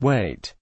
Wait.